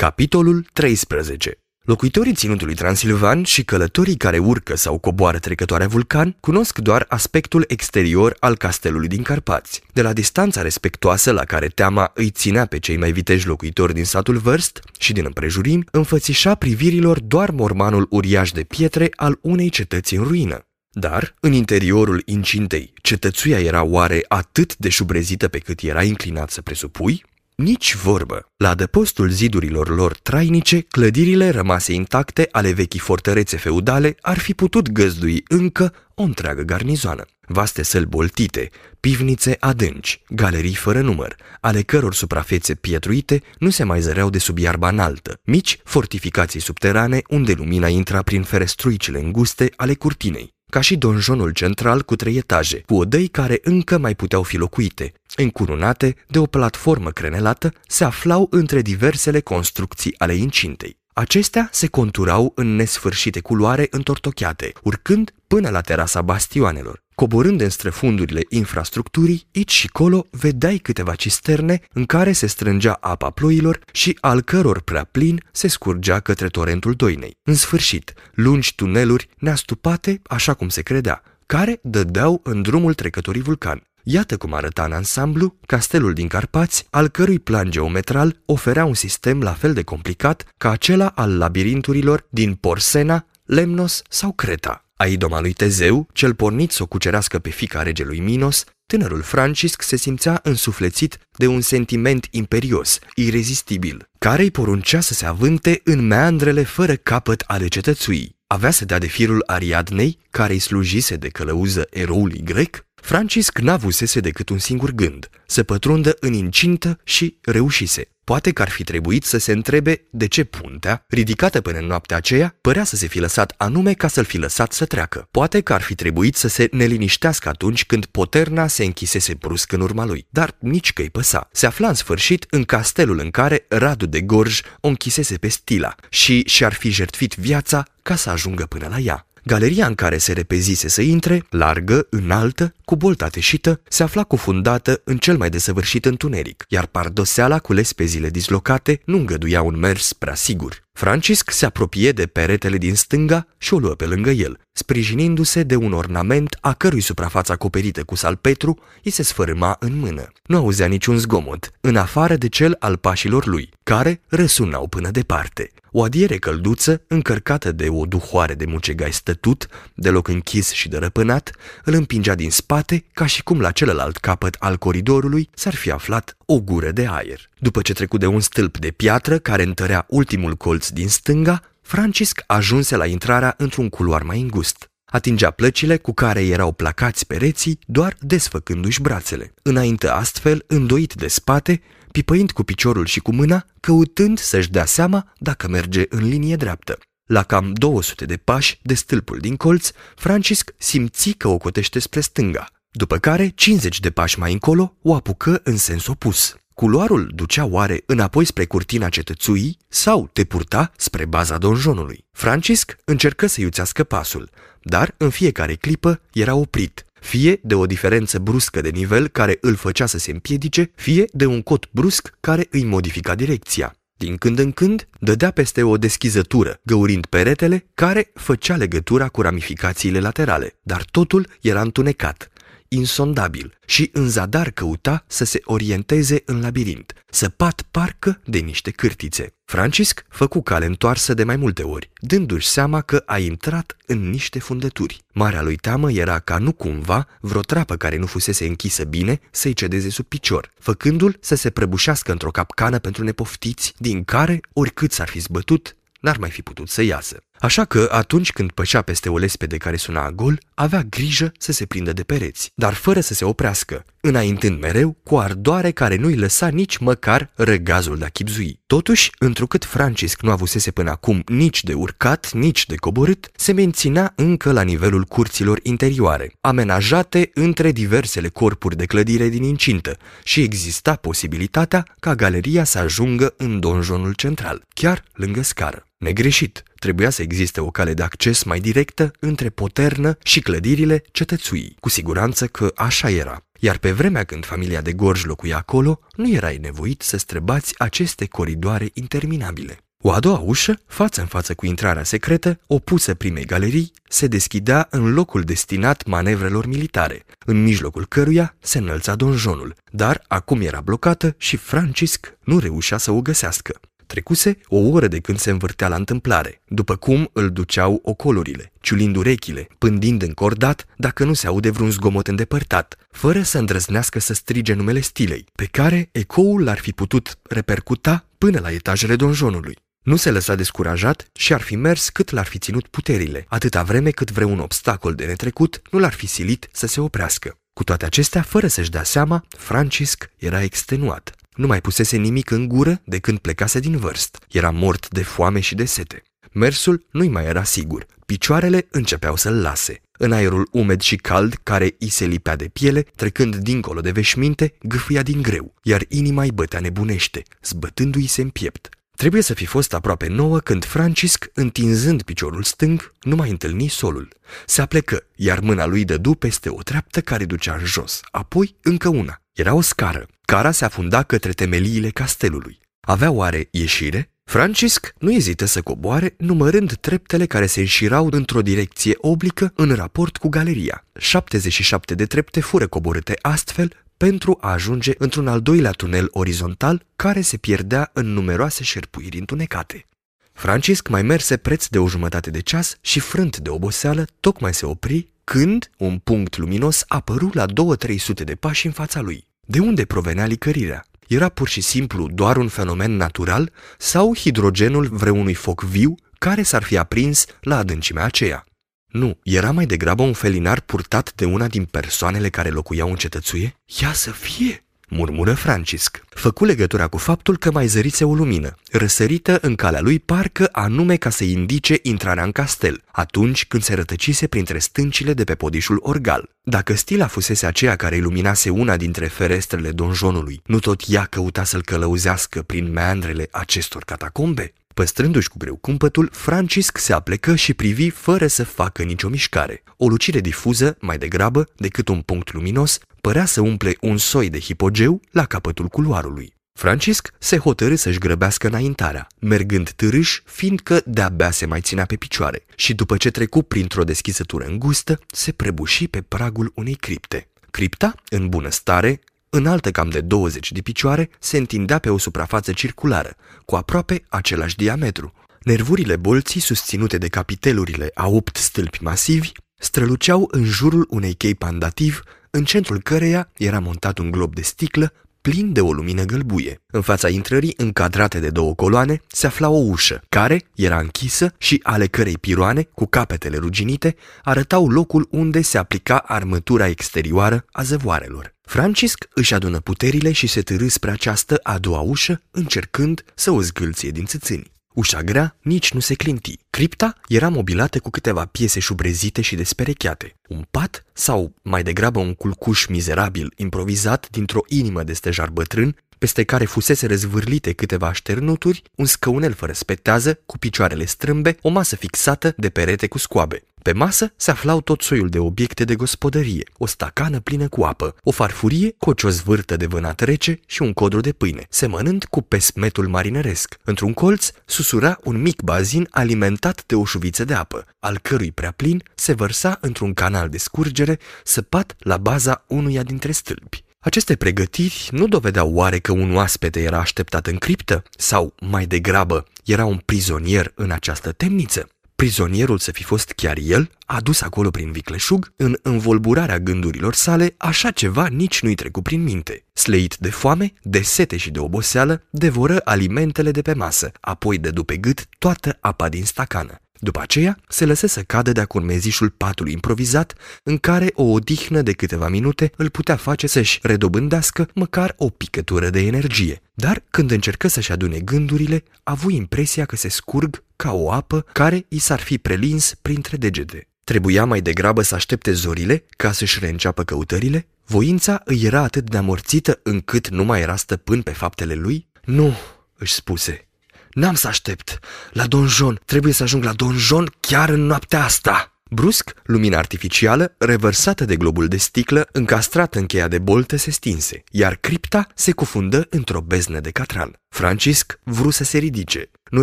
Capitolul 13 Locuitorii ținutului Transilvan și călătorii care urcă sau coboară trecătoarea vulcan cunosc doar aspectul exterior al castelului din Carpați. De la distanța respectoasă la care teama îi ținea pe cei mai viteji locuitori din satul Vârst și din împrejurimi, înfățișa privirilor doar mormanul uriaș de pietre al unei cetăți în ruină. Dar, în interiorul incintei, cetățuia era oare atât de șubrezită pe cât era inclinat să presupui? Nici vorbă. La adăpostul zidurilor lor trainice, clădirile rămase intacte ale vechii fortărețe feudale ar fi putut găzdui încă o întreagă garnizoană. Vaste săli boltite, pivnițe adânci, galerii fără număr, ale căror suprafețe pietruite nu se mai zăreau de sub iarba înaltă, mici fortificații subterane unde lumina intra prin ferestruicile înguste ale curtinei ca și donjonul central cu trei etaje, cu odăi care încă mai puteau fi locuite. Încurunate de o platformă crenelată, se aflau între diversele construcții ale incintei. Acestea se conturau în nesfârșite culoare întortocheate, urcând până la terasa bastioanelor. Coborând în străfundurile infrastructurii, aici și colo vedeai câteva cisterne în care se strângea apa ploilor și al căror prea plin se scurgea către torentul Doinei. În sfârșit, lungi tuneluri neastupate, așa cum se credea, care dădeau în drumul trecătorii vulcan. Iată cum arăta în ansamblu castelul din Carpați, al cărui plan geometral oferea un sistem la fel de complicat ca acela al labirinturilor din Porsena, Lemnos sau Creta. A idoma lui Tezeu, cel pornit să o cucerească pe fica regelui Minos, tânărul Francisc se simțea însuflețit de un sentiment imperios, irezistibil, care îi poruncea să se avânte în meandrele fără capăt ale cetățuii. Avea să dea de firul Ariadnei, care îi slujise de călăuză eroului grec, Francisc n-avusese decât un singur gând, să pătrundă în incintă și reușise. Poate că ar fi trebuit să se întrebe de ce puntea, ridicată până în noaptea aceea, părea să se fi lăsat anume ca să-l fi lăsat să treacă. Poate că ar fi trebuit să se neliniștească atunci când poterna se închisese brusc în urma lui, dar nici că-i păsa. Se afla în sfârșit în castelul în care Radu de Gorj o închisese pe stila și și-ar fi jertfit viața ca să ajungă până la ea. Galeria în care se repezise să intre, largă, înaltă, cu bolta teșită, se afla cufundată în cel mai desăvârșit întuneric, iar pardoseala cu lespezile dislocate nu îngăduia un mers prea sigur. Francisc se apropie de peretele din stânga și o luă pe lângă el, sprijinindu-se de un ornament a cărui suprafață acoperită cu salpetru îi se sfărâma în mână. Nu auzea niciun zgomot, în afară de cel al pașilor lui, care răsunau până departe. O adiere călduță, încărcată de o duhoare de mucegai stătut, deloc închis și dărăpânat, îl împingea din spate, ca și cum la celălalt capăt al coridorului s-ar fi aflat o gură de aer. După ce trecu de un stâlp de piatră care întărea ultimul colț din stânga, Francisc ajunse la intrarea într-un culoar mai îngust. Atingea plăcile cu care erau placați pereții, doar desfăcându-și brațele. Înainte astfel, îndoit de spate, pipăind cu piciorul și cu mâna, căutând să-și dea seama dacă merge în linie dreaptă. La cam 200 de pași de stâlpul din colț, Francisc simți că o cotește spre stânga, după care 50 de pași mai încolo o apucă în sens opus. Culoarul ducea oare înapoi spre curtina cetățuii sau te purta spre baza donjonului? Francisc încercă să iuțească pasul, dar în fiecare clipă era oprit, fie de o diferență bruscă de nivel care îl făcea să se împiedice, fie de un cot brusc care îi modifica direcția. Din când în când, dădea peste o deschizătură, găurind peretele care făcea legătura cu ramificațiile laterale, dar totul era întunecat, insondabil și în zadar căuta să se orienteze în labirint, săpat parcă de niște cârtițe. Francisc făcu cale întoarsă de mai multe ori, dându-și seama că a intrat în niște fundături. Marea lui teamă era ca nu cumva vreo trapă care nu fusese închisă bine să-i cedeze sub picior, făcându-l să se prăbușească într-o capcană pentru nepoftiți, din care, oricât s-ar fi zbătut, n-ar mai fi putut să iasă. Așa că, atunci când pășea peste o lespede care suna gol, avea grijă să se prindă de pereți, dar fără să se oprească, înaintând mereu cu ardoare care nu-i lăsa nici măcar răgazul de a chipzui. Totuși, întrucât Francisc nu avusese până acum nici de urcat, nici de coborât, se menținea încă la nivelul curților interioare, amenajate între diversele corpuri de clădire din incintă și exista posibilitatea ca galeria să ajungă în donjonul central, chiar lângă scară. Negreșit, trebuia să existe o cale de acces mai directă între poternă și clădirile cetățuii. Cu siguranță că așa era. Iar pe vremea când familia de Gorj locuia acolo, nu erai nevoit să străbați aceste coridoare interminabile. O a doua ușă, față în față cu intrarea secretă, opusă primei galerii, se deschidea în locul destinat manevrelor militare, în mijlocul căruia se înălța donjonul, dar acum era blocată și Francisc nu reușea să o găsească. Trecuse o oră de când se învârtea la întâmplare, după cum îl duceau ocolurile, ciulind urechile, pândind încordat dacă nu se aude vreun zgomot îndepărtat, fără să îndrăznească să strige numele stilei, pe care ecoul l-ar fi putut repercuta până la etajele donjonului. Nu se lăsa descurajat și ar fi mers cât l-ar fi ținut puterile, atâta vreme cât vreun obstacol de netrecut nu l-ar fi silit să se oprească. Cu toate acestea, fără să-și dea seama, Francisc era extenuat. Nu mai pusese nimic în gură de când plecase din vârst. Era mort de foame și de sete. Mersul nu-i mai era sigur. Picioarele începeau să-l lase. În aerul umed și cald, care îi se lipea de piele, trecând dincolo de veșminte, gâfâia din greu, iar inima îi bătea nebunește, zbătându-i se în piept. Trebuie să fi fost aproape nouă când Francisc, întinzând piciorul stâng, nu mai întâlni solul. Se aplecă, iar mâna lui dădu peste o treaptă care ducea în jos, apoi încă una. Era o scară. Cara se afunda către temeliile castelului. Avea oare ieșire? Francisc nu ezită să coboare, numărând treptele care se înșirau într-o direcție oblică în raport cu galeria. 77 de trepte fură coborâte astfel pentru a ajunge într-un al doilea tunel orizontal care se pierdea în numeroase șerpuiri întunecate. Francisc mai merse preț de o jumătate de ceas și frânt de oboseală, tocmai se opri când un punct luminos apăru la două-trei sute de pași în fața lui. De unde provenea licărirea? Era pur și simplu doar un fenomen natural sau hidrogenul vreunui foc viu care s-ar fi aprins la adâncimea aceea? Nu, era mai degrabă un felinar purtat de una din persoanele care locuiau în cetățuie? Ia să fie! Murmură Francisc. Făcu legătura cu faptul că mai zărise o lumină, răsărită în calea lui parcă anume ca să indice intrarea în castel, atunci când se rătăcise printre stâncile de pe podișul orgal. Dacă stila fusese aceea care iluminase una dintre ferestrele donjonului, nu tot ea căuta să-l călăuzească prin meandrele acestor catacombe? Păstrându-și cu greu cumpătul, Francisc se aplecă și privi fără să facă nicio mișcare. O lucire difuză, mai degrabă decât un punct luminos, părea să umple un soi de hipogeu la capătul culoarului. Francisc se hotărâ să-și grăbească înaintarea, mergând târâș, fiindcă de-abia se mai ținea pe picioare, și după ce trecu printr-o deschisătură îngustă, se prăbuși pe pragul unei cripte. Cripta, în bună stare, înaltă cam de 20 de picioare, se întindea pe o suprafață circulară, cu aproape același diametru. Nervurile bolții, susținute de capitelurile a opt stâlpi masivi, străluceau în jurul unei chei pandativ, în centrul căreia era montat un glob de sticlă plin de o lumină gălbuie. În fața intrării, încadrate de două coloane, se afla o ușă, care era închisă și ale cărei piroane, cu capetele ruginite, arătau locul unde se aplica armătura exterioară a zăvoarelor. Francisc își adună puterile și se târâ spre această a doua ușă, încercând să o zgâlție din țâțâni. Ușa grea nici nu se clinti. Cripta era mobilată cu câteva piese șubrezite și desperecheate. Un pat, sau mai degrabă un culcuș mizerabil improvizat dintr-o inimă de stejar bătrân, peste care fusese răzvârlite câteva așternuturi, un scăunel fără spetează, cu picioarele strâmbe, o masă fixată de perete cu scoabe. Pe masă se aflau tot soiul de obiecte de gospodărie, o stacană plină cu apă, o farfurie cu o ciozvârtă de vânat rece și un codru de pâine, semănând cu pesmetul marinăresc. Într-un colț susura un mic bazin alimentat de o șuviță de apă, al cărui prea plin se vărsa într-un canal de scurgere săpat la baza unuia dintre stâlpi. Aceste pregătiri nu dovedeau oare că un oaspete era așteptat în criptă sau, mai degrabă, era un prizonier în această temniță? Prizonierul să fi fost chiar el, adus acolo prin vicleșug, în învolburarea gândurilor sale, așa ceva nici nu-i trecu prin minte. Sleit de foame, de sete și de oboseală, devoră alimentele de pe masă, apoi de pe gât toată apa din stacană. După aceea, se lăsă să cadă de-a curmezișul patului improvizat, în care o odihnă de câteva minute îl putea face să-și redobândească măcar o picătură de energie. Dar, când încercă să-și adune gândurile, a avut impresia că se scurg ca o apă care i s-ar fi prelins printre degete. Trebuia mai degrabă să aștepte zorile ca să-și reînceapă căutările? Voința îi era atât de amorțită încât nu mai era stăpân pe faptele lui? Nu, își spuse, N-am să aștept. La donjon. Trebuie să ajung la donjon chiar în noaptea asta. Brusc, lumina artificială, revărsată de globul de sticlă, încastrată în cheia de bolte, se stinse, iar cripta se cufundă într-o beznă de catran. Francisc vrut să se ridice. Nu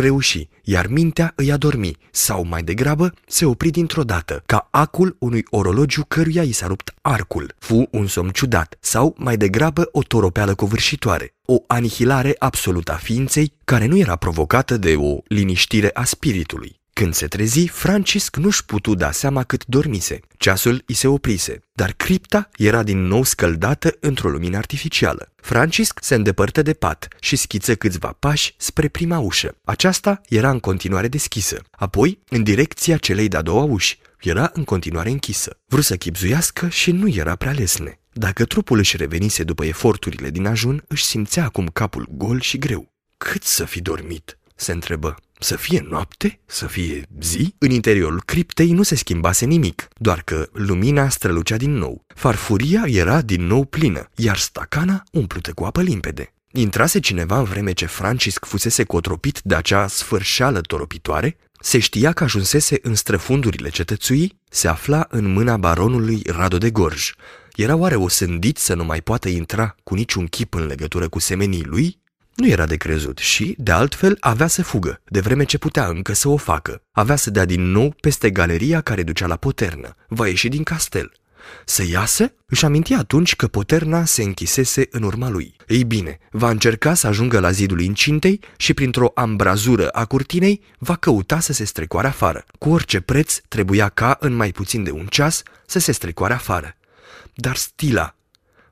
reuși, iar mintea îi adormi, sau mai degrabă se opri dintr-o dată, ca acul unui orologiu căruia i s-a rupt arcul. Fu un somn ciudat, sau mai degrabă o toropeală covârșitoare, o anihilare absolută a ființei, care nu era provocată de o liniștire a spiritului. Când se trezi, Francisc nu-și putu da seama cât dormise. Ceasul îi se oprise, dar cripta era din nou scăldată într-o lumină artificială. Francisc se îndepărtă de pat și schiță câțiva pași spre prima ușă. Aceasta era în continuare deschisă, apoi în direcția celei de-a doua uși. Era în continuare închisă. Vrut să chipzuiască și nu era prea lesne. Dacă trupul își revenise după eforturile din ajun, își simțea acum capul gol și greu. Cât să fi dormit? se întrebă. Să fie noapte? Să fie zi? În interiorul criptei nu se schimbase nimic, doar că lumina strălucea din nou. Farfuria era din nou plină, iar stacana umplută cu apă limpede. Intrase cineva în vreme ce Francisc fusese cotropit de acea sfârșeală toropitoare? Se știa că ajunsese în străfundurile cetățuii? Se afla în mâna baronului Rado de Gorj. Era oare o sândit să nu mai poată intra cu niciun chip în legătură cu semenii lui? Nu era de crezut și, de altfel, avea să fugă, de vreme ce putea încă să o facă. Avea să dea din nou peste galeria care ducea la poternă. Va ieși din castel. Să iasă? Își aminti atunci că poterna se închisese în urma lui. Ei bine, va încerca să ajungă la zidul incintei și printr-o ambrazură a curtinei va căuta să se strecoare afară. Cu orice preț trebuia ca, în mai puțin de un ceas, să se strecoare afară. Dar Stila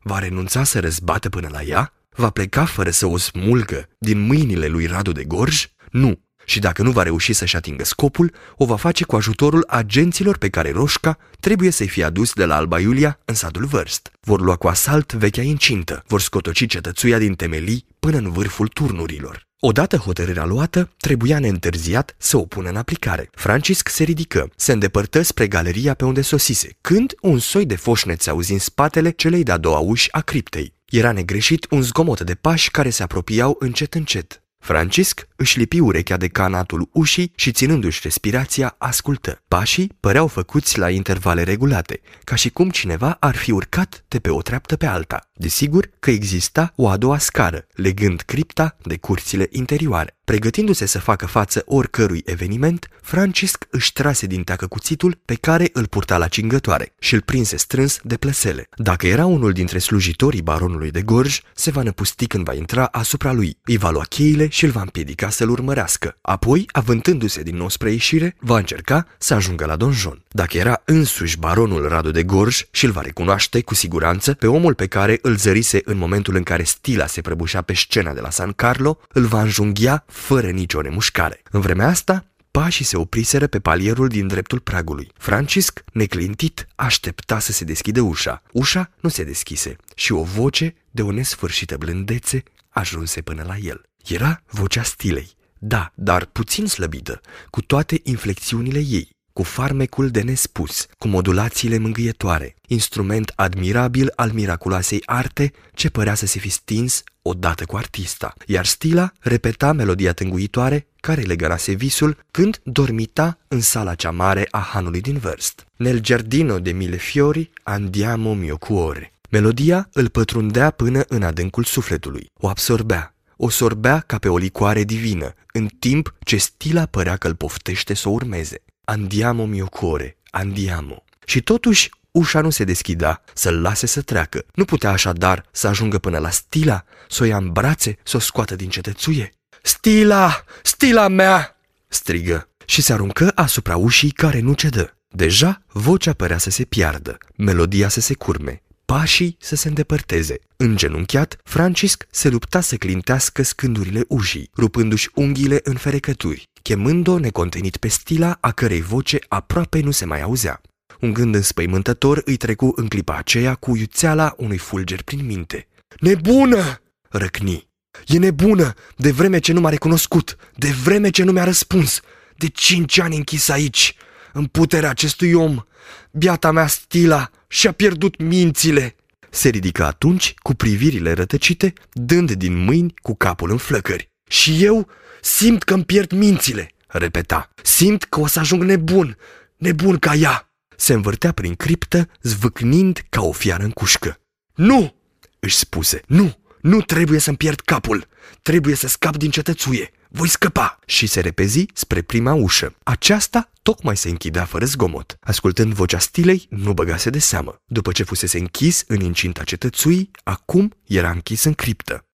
va renunța să răzbată până la ea? Va pleca fără să o smulgă din mâinile lui Radu de Gorj? Nu. Și dacă nu va reuși să-și atingă scopul, o va face cu ajutorul agenților pe care Roșca trebuie să-i fie adus de la Alba Iulia în sadul vârst. Vor lua cu asalt vechea incintă, vor scotoci cetățuia din temelii până în vârful turnurilor. Odată hotărârea luată, trebuia neîntârziat să o pună în aplicare. Francisc se ridică, se îndepărtă spre galeria pe unde sosise, când un soi de foșnet se auzi în spatele celei de-a doua uși a criptei. Era negreșit un zgomot de pași care se apropiau încet încet. Francisc își lipi urechea de canatul ușii și ținându-și respirația, ascultă. Pașii păreau făcuți la intervale regulate, ca și cum cineva ar fi urcat de pe o treaptă pe alta. Desigur că exista o a doua scară, legând cripta de curțile interioare. Pregătindu-se să facă față oricărui eveniment, Francisc își trase din teacă cuțitul pe care îl purta la cingătoare și îl prinse strâns de plăsele. Dacă era unul dintre slujitorii baronului de Gorj, se va năpusti când va intra asupra lui, îi va lua cheile și îl va împiedica să-l urmărească. Apoi, avântându-se din nou spre ieșire, va încerca să ajungă la donjon. Dacă era însuși baronul Radu de Gorj și îl va recunoaște cu siguranță pe omul pe care îl zărise în momentul în care Stila se prăbușea pe scena de la San Carlo, îl va înjunghia fără nicio remușcare. În vremea asta, pașii se opriseră pe palierul din dreptul pragului. Francisc, neclintit, aștepta să se deschidă ușa. Ușa nu se deschise și o voce de o nesfârșită blândețe ajunse până la el. Era vocea stilei, da, dar puțin slăbită, cu toate inflexiunile ei cu farmecul de nespus, cu modulațiile mângâietoare, instrument admirabil al miraculoasei arte ce părea să se fi stins odată cu artista, iar Stila repeta melodia tânguitoare care legărase visul când dormita în sala cea mare a hanului din vârst. Nel giardino de mille fiori andiamo mio cuore. Melodia îl pătrundea până în adâncul sufletului, o absorbea, o sorbea ca pe o licoare divină, în timp ce Stila părea că îl poftește să o urmeze. Andiamo mio cuore, andiamo. Și totuși ușa nu se deschidea să-l lase să treacă. Nu putea așadar să ajungă până la Stila, să o ia în brațe, să o scoată din cetățuie. Stila! Stila mea! strigă și se aruncă asupra ușii care nu cedă. Deja vocea părea să se piardă, melodia să se curme, pașii să se îndepărteze. Îngenunchiat, Francisc se lupta să clintească scândurile ușii, rupându-și unghiile în ferecături chemând-o necontenit pe stila a cărei voce aproape nu se mai auzea. Un gând înspăimântător îi trecu în clipa aceea cu iuțeala unui fulger prin minte. Nebună! răcni. E nebună, de vreme ce nu m-a recunoscut, de vreme ce nu mi-a răspuns. De cinci ani închis aici, în puterea acestui om. Biata mea stila și-a pierdut mințile. Se ridică atunci cu privirile rătăcite, dând din mâini cu capul în flăcări. Și eu Simt că îmi pierd mințile, repeta. Simt că o să ajung nebun, nebun ca ea. Se învârtea prin criptă, zvâcnind ca o fiară în cușcă. Nu! își spuse. Nu! Nu trebuie să-mi pierd capul! Trebuie să scap din cetățuie! Voi scăpa! Și se repezi spre prima ușă. Aceasta tocmai se închidea fără zgomot. Ascultând vocea stilei, nu băgase de seamă. După ce fusese închis în incinta cetățuii, acum era închis în criptă.